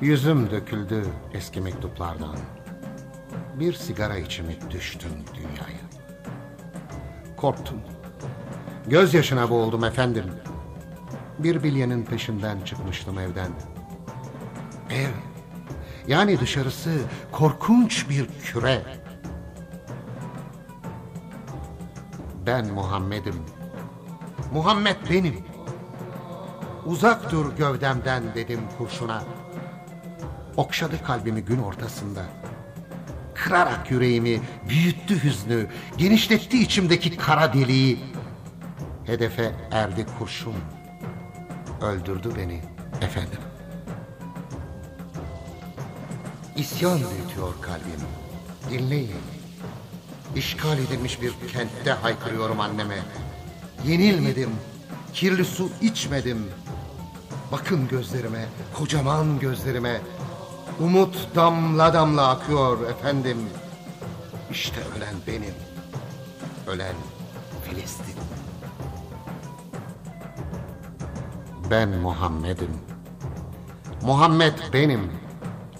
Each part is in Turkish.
Yüzüm döküldü eski mektuplardan. Bir sigara içimi düştüm dünyaya. Korktum. Gözyaşına boğuldum efendim. Bir bilyenin peşinden çıkmıştım evden. Ev, yani dışarısı korkunç bir küre. Ben Muhammed'im. Muhammed benim. Uzak dur gövdemden dedim kurşuna. Okşadı kalbimi gün ortasında. Kırarak yüreğimi büyüttü hüznü, genişletti içimdeki kara deliği. Hedefe erdi kurşun. Öldürdü beni efendim. İsyan büyütüyor kalbim. Dinleyin. İşgal edilmiş bir kentte haykırıyorum anneme. Yenilmedim, kirli su içmedim. Bakın gözlerime, kocaman gözlerime. Umut damla damla akıyor efendim. İşte ölen benim. Ölen Filistin. Ben Muhammed'im. Muhammed benim.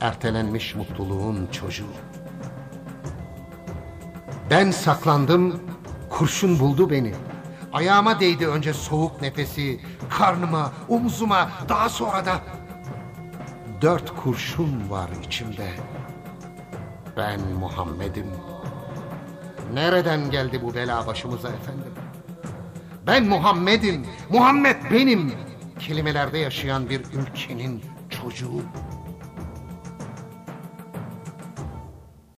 Ertelenmiş mutluluğun çocuğu. Ben saklandım, kurşun buldu beni. Ayağıma değdi önce soğuk nefesi, karnıma, omzuma, daha sonra da... Dört kurşun var içimde. Ben Muhammed'im. Nereden geldi bu bela başımıza efendim? Ben Muhammed'im, Muhammed benim. Kelimelerde yaşayan bir ülkenin çocuğu.